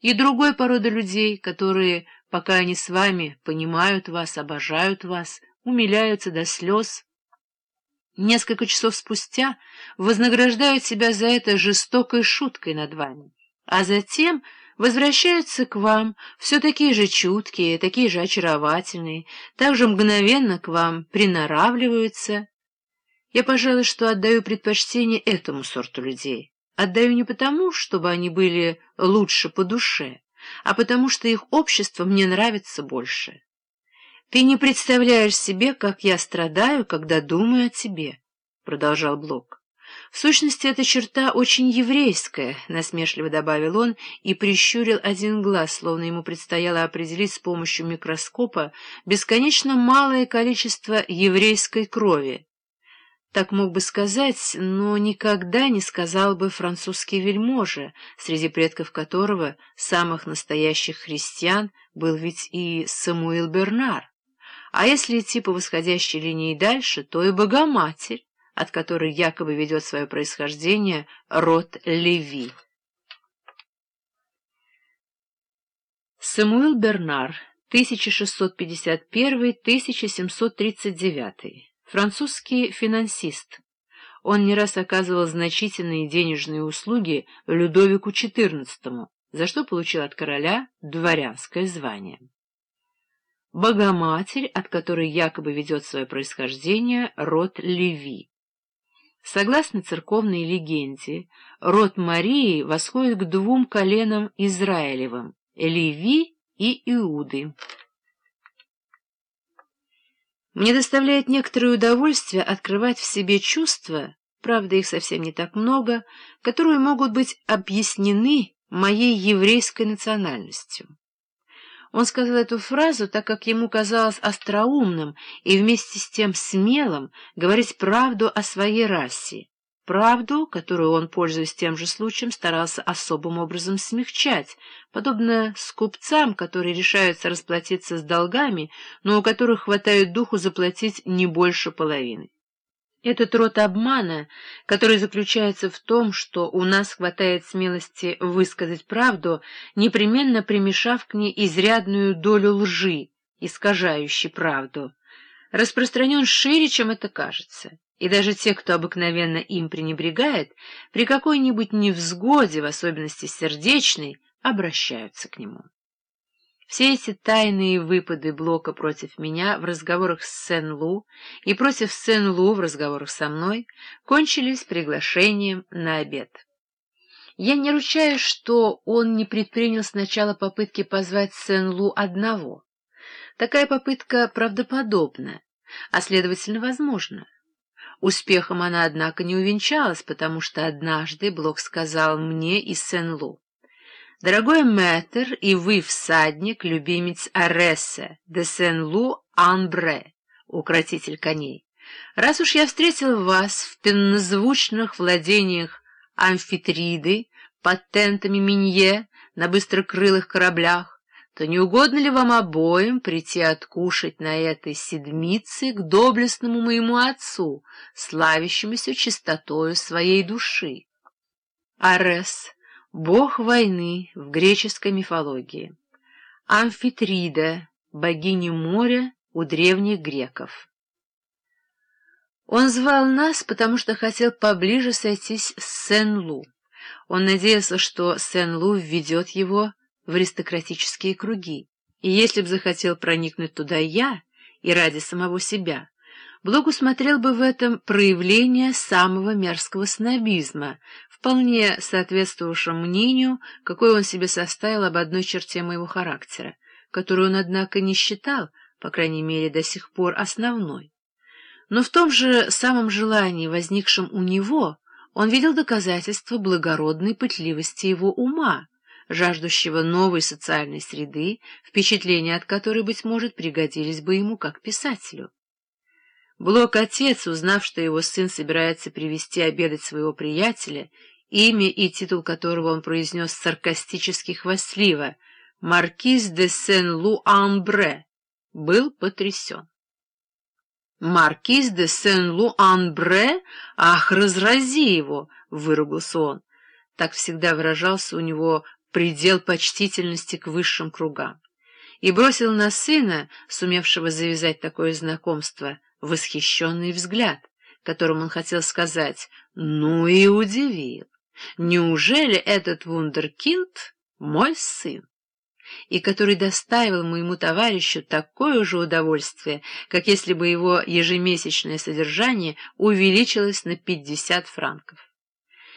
и другой породы людей, которые, пока они с вами, понимают вас, обожают вас, умиляются до слез, несколько часов спустя вознаграждают себя за это жестокой шуткой над вами, а затем возвращаются к вам, все такие же чуткие, такие же очаровательные, так же мгновенно к вам приноравливаются. Я, пожалуй, что отдаю предпочтение этому сорту людей. Отдаю не потому, чтобы они были лучше по душе, а потому что их общество мне нравится больше. Ты не представляешь себе, как я страдаю, когда думаю о тебе, — продолжал Блок. В сущности, эта черта очень еврейская, — насмешливо добавил он и прищурил один глаз, словно ему предстояло определить с помощью микроскопа бесконечно малое количество еврейской крови, так мог бы сказать, но никогда не сказал бы французский вельможа, среди предков которого, самых настоящих христиан, был ведь и Самуил Бернар. А если идти по восходящей линии дальше, то и Богоматерь, от которой якобы ведет свое происхождение род Леви. Самуил Бернар, 1651-1739 Французский финансист. Он не раз оказывал значительные денежные услуги Людовику XIV, за что получил от короля дворянское звание. Богоматерь, от которой якобы ведет свое происхождение род Леви. Согласно церковной легенде, род Марии восходит к двум коленам Израилевым — Леви и Иуды. Мне доставляет некоторое удовольствие открывать в себе чувства, правда, их совсем не так много, которые могут быть объяснены моей еврейской национальностью. Он сказал эту фразу, так как ему казалось остроумным и вместе с тем смелым говорить правду о своей расе, правду, которую он, пользуясь тем же случаем, старался особым образом смягчать, подобно скупцам, которые решаются расплатиться с долгами, но у которых хватает духу заплатить не больше половины. Этот род обмана, который заключается в том, что у нас хватает смелости высказать правду, непременно примешав к ней изрядную долю лжи, искажающей правду, распространен шире, чем это кажется и даже те, кто обыкновенно им пренебрегает, при какой-нибудь невзгоде, в особенности сердечной, обращаются к нему. Все эти тайные выпады Блока против меня в разговорах с Сен-Лу и против Сен-Лу в разговорах со мной кончились приглашением на обед. Я не ручаюсь, что он не предпринял сначала попытки позвать Сен-Лу одного. Такая попытка правдоподобна, а, следовательно, возможна. Успехом она, однако, не увенчалась, потому что однажды Блок сказал мне из Сен-Лу. «Дорогой мэтр и вы, всадник, любимец Арессе, де Сен-Лу-Анбре, укротитель коней, раз уж я встретил вас в пеннозвучных владениях амфитриды, патентами Минье на быстрокрылых кораблях, то не угодно ли вам обоим прийти откушать на этой седмице к доблестному моему отцу, славящемуся чистотою своей души? Арес — бог войны в греческой мифологии. Амфитрида — богиня моря у древних греков. Он звал нас, потому что хотел поближе сойтись с Сен-Лу. Он надеялся, что Сен-Лу введет его в аристократические круги, и если б захотел проникнуть туда я, и ради самого себя, Блок усмотрел бы в этом проявление самого мерзкого снобизма, вполне соответствовавшего мнению, какое он себе составил об одной черте моего характера, которую он, однако, не считал, по крайней мере, до сих пор основной. Но в том же самом желании, возникшем у него, он видел доказательство благородной пытливости его ума, жаждущего новой социальной среды, впечатления от которой, быть может, пригодились бы ему как писателю. Блок-отец, узнав, что его сын собирается привести обедать своего приятеля, имя и титул которого он произнес саркастически хвастливо, «Маркиз де Сен-Лу-Амбре», был потрясен. «Маркиз де Сен-Лу-Анбре? Ах, разрази его!» — выругался он. Так всегда выражался у него предел почтительности к высшим кругам, и бросил на сына, сумевшего завязать такое знакомство, восхищенный взгляд, которым он хотел сказать «Ну и удивил! Неужели этот вундеркинд мой сын?» и который доставил моему товарищу такое же удовольствие, как если бы его ежемесячное содержание увеличилось на 50 франков.